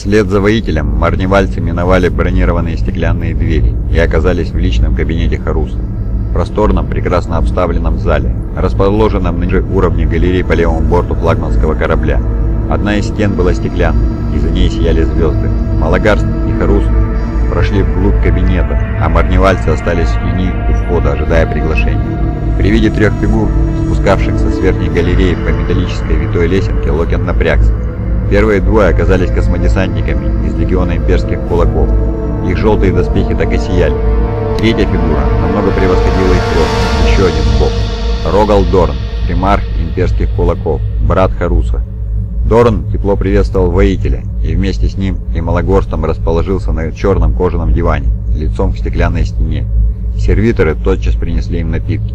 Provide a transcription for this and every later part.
Вслед за воителем марневальцы миновали бронированные стеклянные двери и оказались в личном кабинете Харуса. Просторном, прекрасно обставленном зале, расположенном ниже уровне галереи по левому борту флагманского корабля. Одна из стен была стеклянной, и за ней сияли звезды. Малагарст и Харус прошли вглубь кабинета, а марневальцы остались в тени у входа, ожидая приглашения. При виде трех фигур, спускавшихся с верхней галереи по металлической витой лесенке, Локен напрягся. Первые двое оказались космодесантниками из легиона имперских кулаков. Их желтые доспехи так и сияли. Третья фигура намного превосходила их рост. Еще один бог. Рогал Дорн, примарх имперских кулаков, брат Харуса. Дорн тепло приветствовал воителя, и вместе с ним и Малагорстом расположился на черном кожаном диване, лицом к стеклянной стене. Сервиторы тотчас принесли им напитки.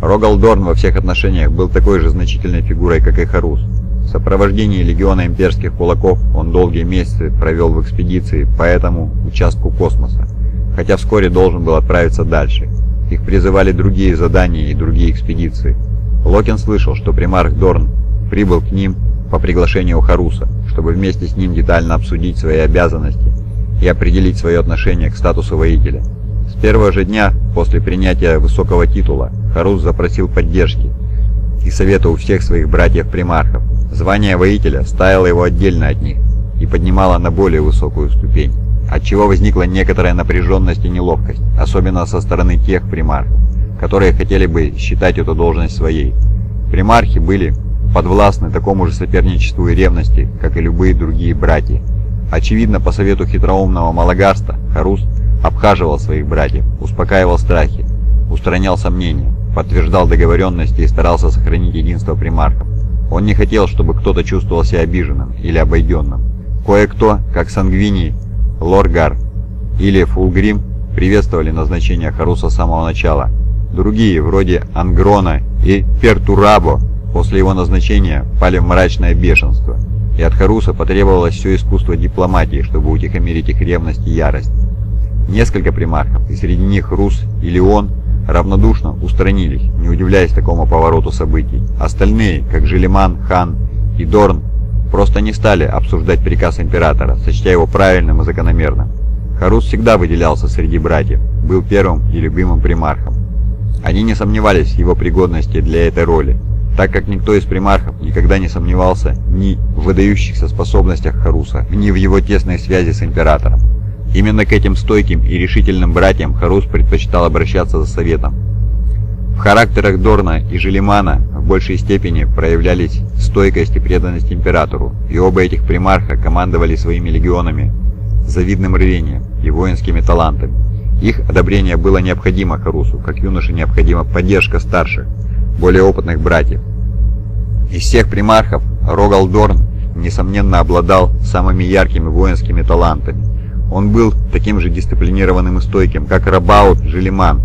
Рогал Дорн во всех отношениях был такой же значительной фигурой, как и Харус. В сопровождении легиона имперских кулаков он долгие месяцы провел в экспедиции по этому участку космоса, хотя вскоре должен был отправиться дальше. Их призывали другие задания и другие экспедиции. Локин слышал, что примарх Дорн прибыл к ним по приглашению Харуса, чтобы вместе с ним детально обсудить свои обязанности и определить свое отношение к статусу воителя. С первого же дня после принятия высокого титула Харус запросил поддержки и совета у всех своих братьев-примархов. Звание воителя ставило его отдельно от них и поднимало на более высокую ступень, отчего возникла некоторая напряженность и неловкость, особенно со стороны тех примархов, которые хотели бы считать эту должность своей. Примархи были подвластны такому же соперничеству и ревности, как и любые другие братья. Очевидно, по совету хитроумного Малагарста, Харус обхаживал своих братьев, успокаивал страхи, устранял сомнения, подтверждал договоренности и старался сохранить единство примархов. Он не хотел, чтобы кто-то чувствовал себя обиженным или обойденным. Кое-кто, как Сангвини, Лоргар или Фулгрим, приветствовали назначение Харуса с самого начала. Другие, вроде Ангрона и Пертурабо, после его назначения пали в мрачное бешенство, и от Харуса потребовалось все искусство дипломатии, чтобы утихомирить их ревность и ярость. Несколько примархов, и среди них Рус и Леон, равнодушно устранились, не удивляясь такому повороту событий. Остальные, как Желеман, Хан и Дорн, просто не стали обсуждать приказ императора, сочтя его правильным и закономерным. Харус всегда выделялся среди братьев, был первым и любимым примархом. Они не сомневались в его пригодности для этой роли, так как никто из примархов никогда не сомневался ни в выдающихся способностях Харуса, ни в его тесной связи с императором. Именно к этим стойким и решительным братьям Харус предпочитал обращаться за советом. В характерах Дорна и Желимана в большей степени проявлялись стойкость и преданность императору, и оба этих примарха командовали своими легионами завидным рвением и воинскими талантами. Их одобрение было необходимо Харусу, как юноше необходима поддержка старших, более опытных братьев. Из всех примархов Рогал Дорн, несомненно, обладал самыми яркими воинскими талантами. Он был таким же дисциплинированным и стойким, как Рабаут Желиман,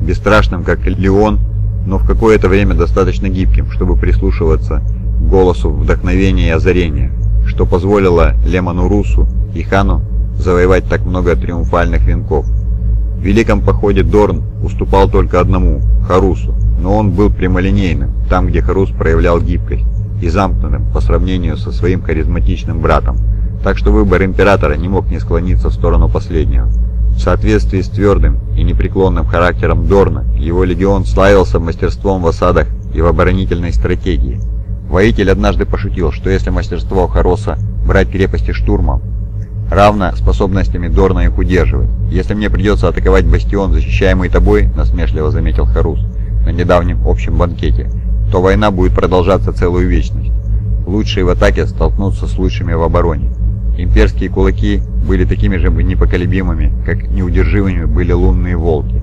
бесстрашным, как Леон, но в какое-то время достаточно гибким, чтобы прислушиваться к голосу вдохновения и озарения, что позволило Лемону Русу и Хану завоевать так много триумфальных венков. В Великом походе Дорн уступал только одному – Харусу, но он был прямолинейным, там, где Харус проявлял гибкость, и замкнутым по сравнению со своим харизматичным братом – так что выбор императора не мог не склониться в сторону последнего. В соответствии с твердым и непреклонным характером Дорна, его легион славился мастерством в осадах и в оборонительной стратегии. Воитель однажды пошутил, что если мастерство Хароса брать крепости штурмом, равно способностями Дорна их удерживать. «Если мне придется атаковать бастион, защищаемый тобой», — насмешливо заметил Харус на недавнем общем банкете, то война будет продолжаться целую вечность. Лучшие в атаке столкнутся с лучшими в обороне. Имперские кулаки были такими же непоколебимыми, как неудержимыми были лунные волки.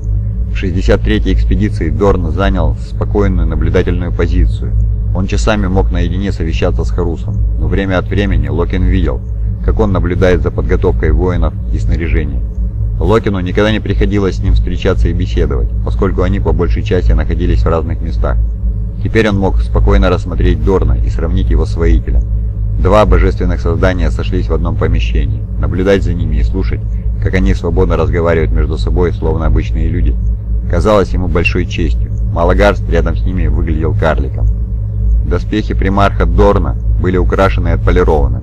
В 63-й экспедиции Дорн занял спокойную наблюдательную позицию. Он часами мог наедине совещаться с Харусом, но время от времени Локин видел, как он наблюдает за подготовкой воинов и снаряжения. Локину никогда не приходилось с ним встречаться и беседовать, поскольку они по большей части находились в разных местах. Теперь он мог спокойно рассмотреть Дорна и сравнить его с воителем. Два божественных создания сошлись в одном помещении. Наблюдать за ними и слушать, как они свободно разговаривают между собой, словно обычные люди, казалось ему большой честью. Малагарст рядом с ними выглядел карликом. Доспехи примарха Дорна были украшены и отполированы.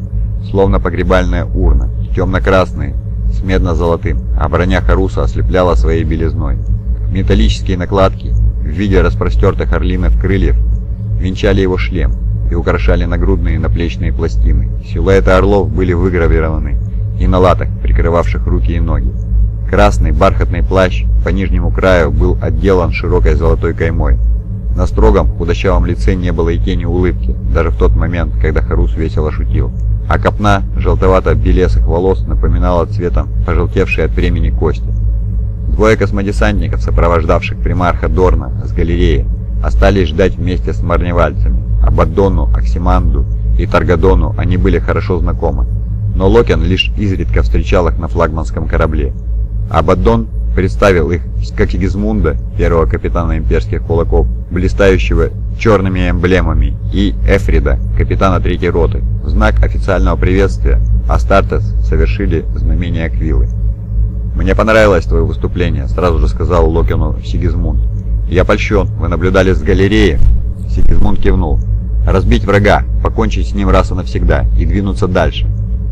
словно погребальная урна, темно-красные, с медно-золотым, а броня Харуса ослепляла своей белизной. Металлические накладки в виде распростертых орлиных крыльев венчали его шлем и украшали нагрудные и наплечные пластины. Силуэты орлов были выгравированы и на латах, прикрывавших руки и ноги. Красный бархатный плащ по нижнему краю был отделан широкой золотой каймой. На строгом, худощавом лице не было и тени улыбки, даже в тот момент, когда Харус весело шутил. А копна желтовато-белесых волос напоминала цветом пожелтевшие от времени кости. Двое космодесантников, сопровождавших примарха Дорна с галереи, остались ждать вместе с марневальцами. Абаддону, Оксиманду и Таргадону они были хорошо знакомы, но Локен лишь изредка встречал их на флагманском корабле. Абаддон представил их как Сигизмунда, первого капитана имперских кулаков, блистающего черными эмблемами, и Эфрида, капитана третьей роты. В знак официального приветствия Астартес совершили знамение Аквилы. «Мне понравилось твое выступление», — сразу же сказал Локину Сигизмунд. «Я польщен, вы наблюдали с галереи?» Сигизмунд кивнул. «Разбить врага, покончить с ним раз и навсегда и двинуться дальше.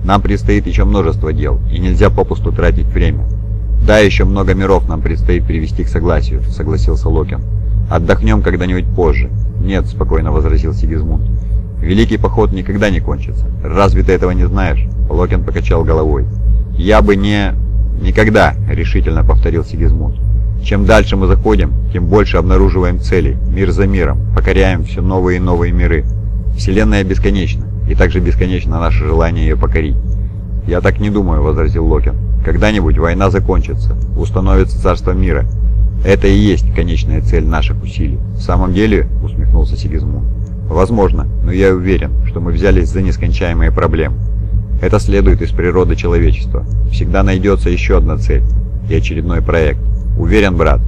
Нам предстоит еще множество дел, и нельзя попусту тратить время». «Да, еще много миров нам предстоит привести к согласию», — согласился Локин. «Отдохнем когда-нибудь позже». «Нет», — спокойно возразил Сигизмунд. «Великий поход никогда не кончится. Разве ты этого не знаешь?» Локин покачал головой. «Я бы не...» «Никогда», — решительно повторил Сигизмунд. «Чем дальше мы заходим, тем больше обнаруживаем целей, мир за миром, покоряем все новые и новые миры. Вселенная бесконечна, и также бесконечно наше желание ее покорить». «Я так не думаю», — возразил Локин. «Когда-нибудь война закончится, установится царство мира. Это и есть конечная цель наших усилий». «В самом деле», — усмехнулся Сигизмунд. «Возможно, но я уверен, что мы взялись за нескончаемые проблемы. Это следует из природы человечества. Всегда найдется еще одна цель и очередной проект. Уверен, брат,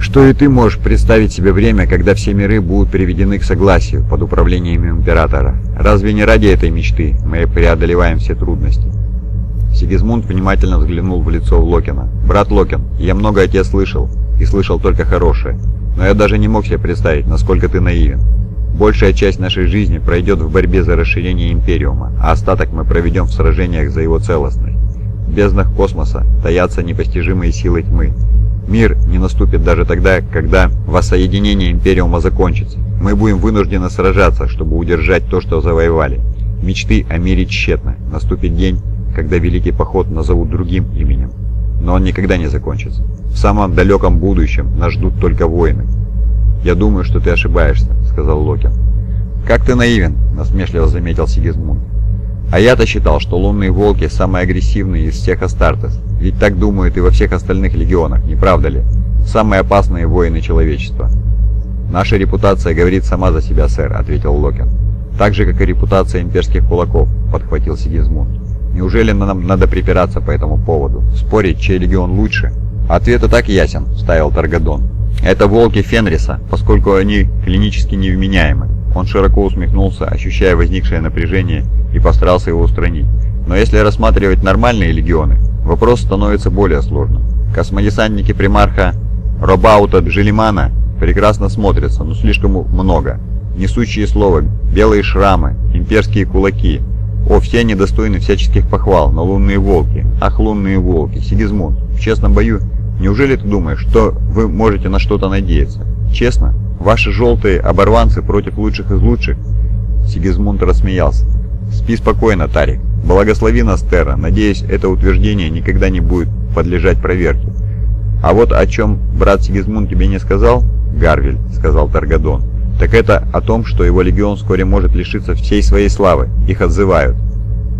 что и ты можешь представить себе время, когда все миры будут приведены к согласию под управлением Императора. Разве не ради этой мечты мы преодолеваем все трудности? Сигизмунд внимательно взглянул в лицо Локина. «Брат Локин, я много о тебе слышал, и слышал только хорошее, но я даже не мог себе представить, насколько ты наивен. Большая часть нашей жизни пройдет в борьбе за расширение Империума, а остаток мы проведем в сражениях за его целостность. В безднах космоса таятся непостижимые силы тьмы. Мир не наступит даже тогда, когда воссоединение Империума закончится. Мы будем вынуждены сражаться, чтобы удержать то, что завоевали. Мечты о мире тщетны. Наступит день, когда Великий Поход назовут другим именем. Но он никогда не закончится. В самом далеком будущем нас ждут только войны. «Я думаю, что ты ошибаешься», — сказал Локин. «Как ты наивен», — насмешливо заметил Сигизмунд. «А я-то считал, что лунные волки самые агрессивные из всех Астартес. Ведь так думают и во всех остальных легионах, не правда ли? Самые опасные воины человечества». «Наша репутация говорит сама за себя, сэр», — ответил Локин. «Так же, как и репутация имперских кулаков», — подхватил Сигизмунд. «Неужели нам надо припираться по этому поводу? Спорить, чей легион лучше?» «Ответ и так ясен», — вставил Таргадон. Это волки Фенриса, поскольку они клинически невменяемы. Он широко усмехнулся, ощущая возникшее напряжение, и постарался его устранить. Но если рассматривать нормальные легионы, вопрос становится более сложным. Космодесантники примарха Робаута Джилимана прекрасно смотрятся, но слишком много. Несущие слова, белые шрамы, имперские кулаки. О, все они достойны всяческих похвал, но лунные волки. Ах, лунные волки, Сигизмунд. В честном бою Неужели ты думаешь, что вы можете на что-то надеяться? Честно? Ваши желтые оборванцы против лучших из лучших?» Сигизмунд рассмеялся. «Спи спокойно, Тарик. Благослови нас, Терра. Надеюсь, это утверждение никогда не будет подлежать проверке. А вот о чем брат Сигизмунд тебе не сказал, Гарвель, сказал Таргадон, так это о том, что его легион вскоре может лишиться всей своей славы. Их отзывают.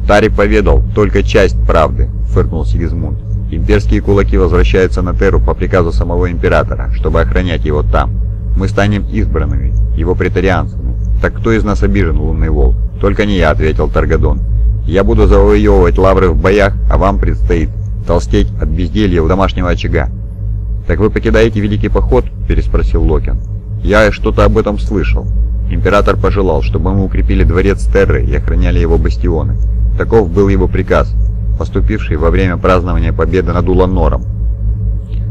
Тарик поведал только часть правды, фыркнул Сигизмунд. Имперские кулаки возвращаются на Терру по приказу самого Императора, чтобы охранять его там. Мы станем избранными, его претарианцами. Так кто из нас обижен, лунный волк? Только не я, ответил Таргадон. Я буду завоевывать лавры в боях, а вам предстоит толстеть от безделья у домашнего очага. «Так вы покидаете Великий Поход?» – переспросил Локин. «Я что-то об этом слышал. Император пожелал, чтобы мы укрепили дворец Терры и охраняли его бастионы. Таков был его приказ, поступивший во время празднования победы над Уланором.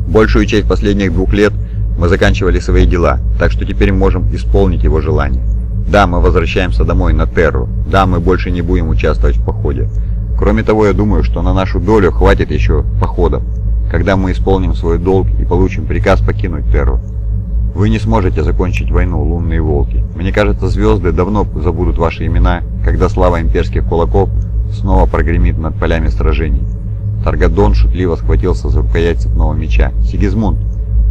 Большую часть последних двух лет мы заканчивали свои дела, так что теперь можем исполнить его желание. Да, мы возвращаемся домой на Терру. Да, мы больше не будем участвовать в походе. Кроме того, я думаю, что на нашу долю хватит еще походов, когда мы исполним свой долг и получим приказ покинуть Терру. Вы не сможете закончить войну, лунные волки. Мне кажется, звезды давно забудут ваши имена, когда слава имперских кулаков снова прогремит над полями сражений. Таргадон шутливо схватился за рукоять цепного меча. «Сигизмунд,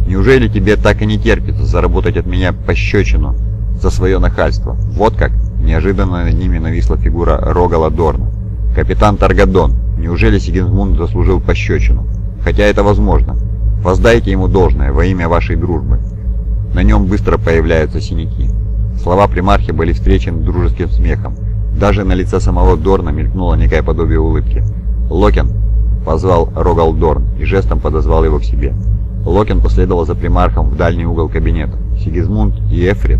неужели тебе так и не терпится заработать от меня пощечину за свое нахальство? Вот как?» Неожиданно над ними нависла фигура Рогала Дорна. «Капитан Таргадон, неужели Сигизмунд заслужил пощечину? Хотя это возможно. Воздайте ему должное во имя вашей дружбы». На нем быстро появляются синяки. Слова примархи были встречены дружеским смехом. Даже на лице самого Дорна мелькнуло некое подобие улыбки. «Локен!» — позвал Рогал Дорн и жестом подозвал его к себе. Локен последовал за примархом в дальний угол кабинета. Сигизмунд и Эфрид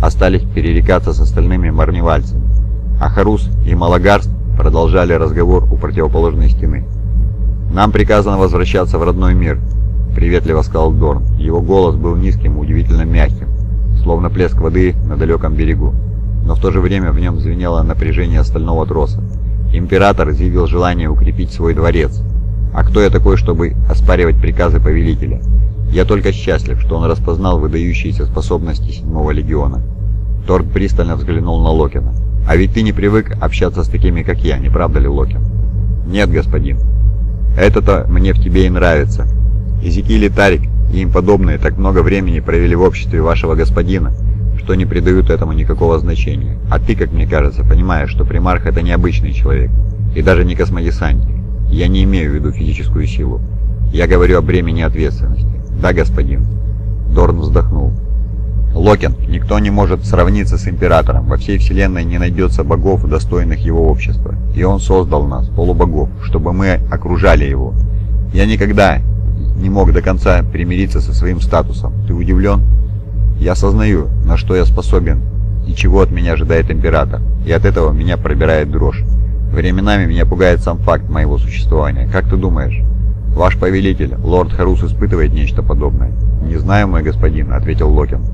остались пререкаться с остальными морнивальцами, а Хорус и Малогарст продолжали разговор у противоположной стены. «Нам приказано возвращаться в родной мир», — приветливо сказал Дорн. Его голос был низким и удивительно мягким, словно плеск воды на далеком берегу. Но в то же время в нем звенело напряжение стального троса. Император изъявил желание укрепить свой дворец. А кто я такой, чтобы оспаривать приказы повелителя? Я только счастлив, что он распознал выдающиеся способности седьмого легиона. Торг пристально взглянул на Локина. «А ведь ты не привык общаться с такими, как я, не правда ли, Локин?» «Нет, господин. Это-то мне в тебе и нравится. Изекиль и Тарик и им подобные так много времени провели в обществе вашего господина, что не придают этому никакого значения. А ты, как мне кажется, понимаешь, что примарх это необычный человек, и даже не космодесантник. Я не имею в виду физическую силу. Я говорю о бремени ответственности. Да, господин. Дорн вздохнул. Локин, никто не может сравниться с Императором. Во всей Вселенной не найдется богов, достойных его общества. И он создал нас, полубогов, чтобы мы окружали его. Я никогда не мог до конца примириться со своим статусом. Ты удивлен? Я осознаю, на что я способен и чего от меня ожидает Император. И от этого меня пробирает дрожь. Временами меня пугает сам факт моего существования. Как ты думаешь? Ваш повелитель, лорд Харус, испытывает нечто подобное? Не знаю, мой господин, ответил Локин.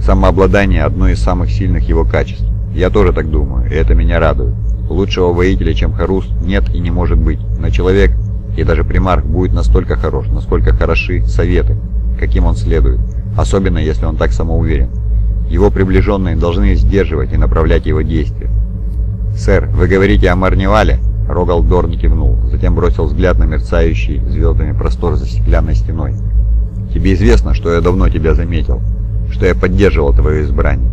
Самообладание – одно из самых сильных его качеств. Я тоже так думаю, и это меня радует. Лучшего воителя, чем Харус, нет и не может быть. Но человек, и даже примарх, будет настолько хорош, насколько хороши советы, каким он следует, особенно если он так самоуверен. Его приближенные должны сдерживать и направлять его действия. «Сэр, вы говорите о Марневале?» Рогал Дорн кивнул, затем бросил взгляд на мерцающий звездами простор за стеклянной стеной. «Тебе известно, что я давно тебя заметил что я поддерживал твое избрание.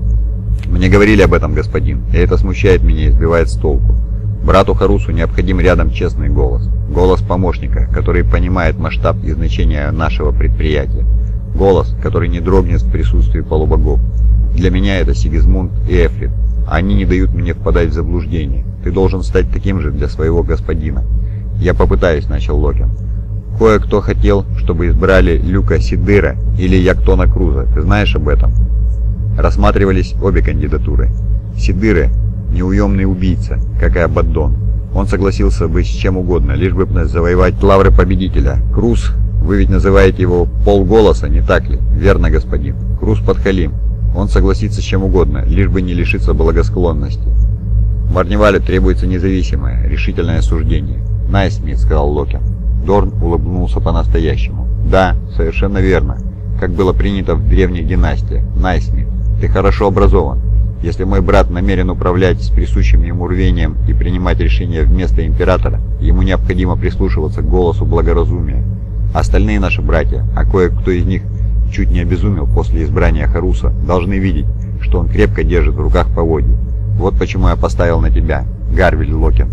Мне говорили об этом, господин, и это смущает меня и сбивает с толку. Брату Харусу необходим рядом честный голос. Голос помощника, который понимает масштаб и значение нашего предприятия. Голос, который не дрогнет в присутствии полубогов. Для меня это Сигизмунд и Эфрит. Они не дают мне впадать в заблуждение. Ты должен стать таким же для своего господина. Я попытаюсь, начал Локин. Кое-кто хотел, чтобы избрали Люка Сидыра или Яктона Круза. Ты знаешь об этом? Рассматривались обе кандидатуры. Сидыры – неуемный убийца, как и Абаддон. Он согласился бы с чем угодно, лишь бы завоевать лавры победителя. Круз, вы ведь называете его полголоса, не так ли? Верно, господин. Круз подхалим. Он согласится с чем угодно, лишь бы не лишиться благосклонности. Морнивалю требуется независимое, решительное суждение. «Найсмит», — сказал Локен. Дорн улыбнулся по-настоящему. «Да, совершенно верно. Как было принято в древних династиях. Найсмит, ты хорошо образован. Если мой брат намерен управлять с присущим ему рвением и принимать решения вместо императора, ему необходимо прислушиваться к голосу благоразумия. Остальные наши братья, а кое-кто из них чуть не обезумел после избрания Харуса, должны видеть, что он крепко держит в руках поводья. Вот почему я поставил на тебя, Гарвиль Локин.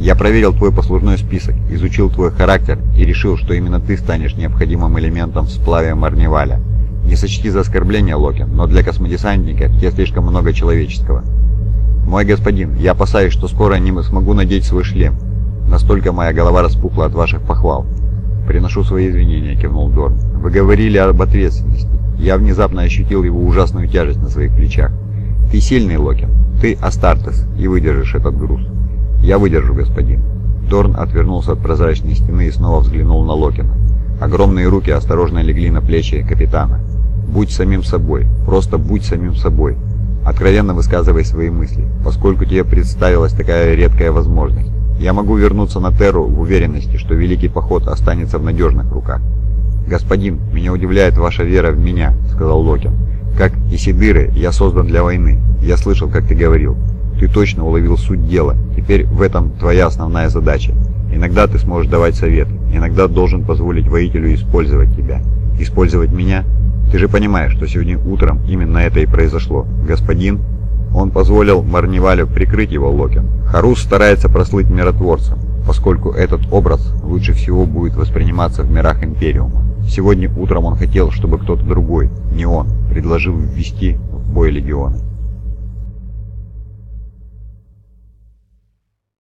Я проверил твой послужной список, изучил твой характер и решил, что именно ты станешь необходимым элементом в сплаве Марневаля. Не сочти за оскорбление, Локин, но для космодесантника тебе слишком много человеческого. Мой господин, я опасаюсь, что скоро не смогу надеть свой шлем. Настолько моя голова распухла от ваших похвал. Приношу свои извинения, кивнул Дорн. Вы говорили об ответственности. Я внезапно ощутил его ужасную тяжесть на своих плечах. Ты сильный, Локин. Ты Астартес и выдержишь этот груз. «Я выдержу, господин». Торн отвернулся от прозрачной стены и снова взглянул на Локина. Огромные руки осторожно легли на плечи капитана. «Будь самим собой, просто будь самим собой. Откровенно высказывай свои мысли, поскольку тебе представилась такая редкая возможность. Я могу вернуться на Терру в уверенности, что Великий Поход останется в надежных руках. «Господин, меня удивляет ваша вера в меня», — сказал Локин. «Как Исидыры, я создан для войны. Я слышал, как ты говорил. Ты точно уловил суть дела. Теперь в этом твоя основная задача. Иногда ты сможешь давать советы, иногда должен позволить воителю использовать тебя. Использовать меня? Ты же понимаешь, что сегодня утром именно это и произошло. Господин...» Он позволил Марневалю прикрыть его Локин. Харус старается прослыть миротворцем, поскольку этот образ лучше всего будет восприниматься в мирах Империума. Сегодня утром он хотел, чтобы кто-то другой, не он, предложил ввести в бой легионы.